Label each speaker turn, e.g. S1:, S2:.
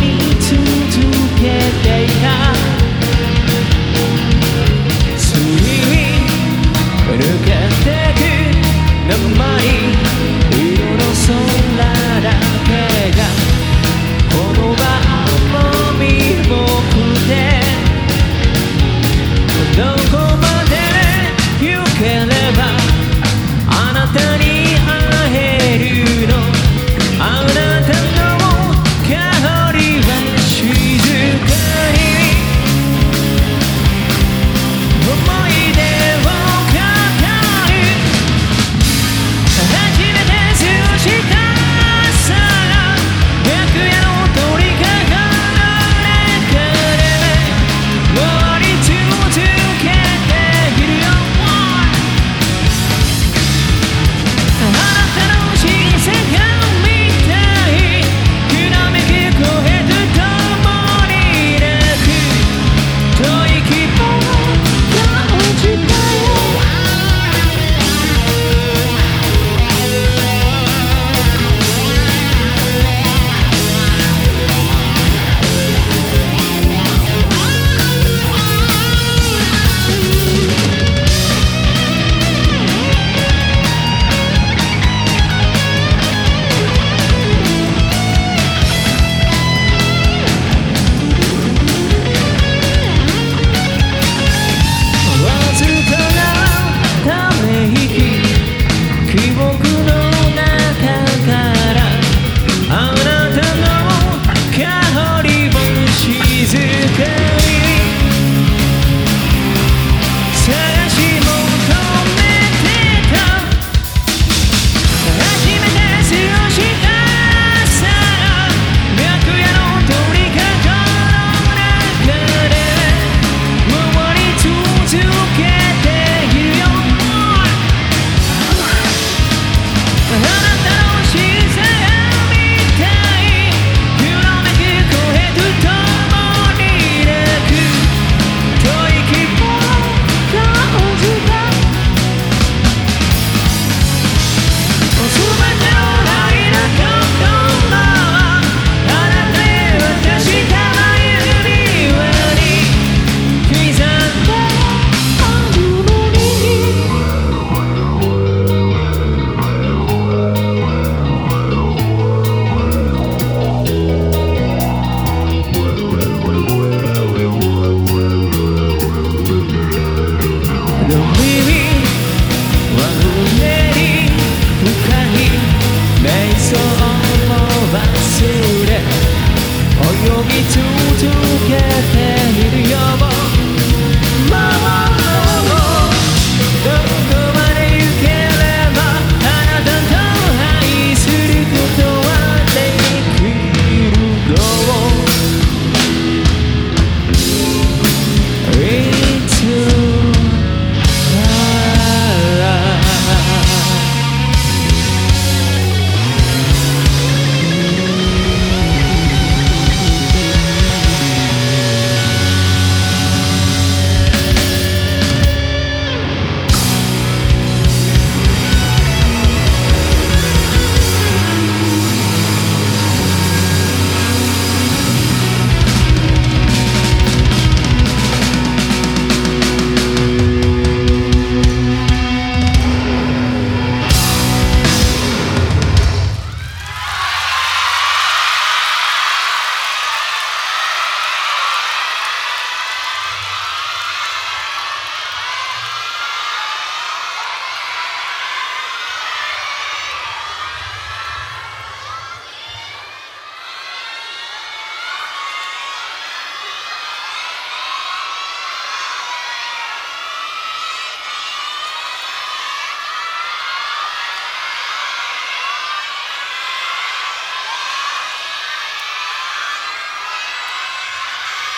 S1: me to together there.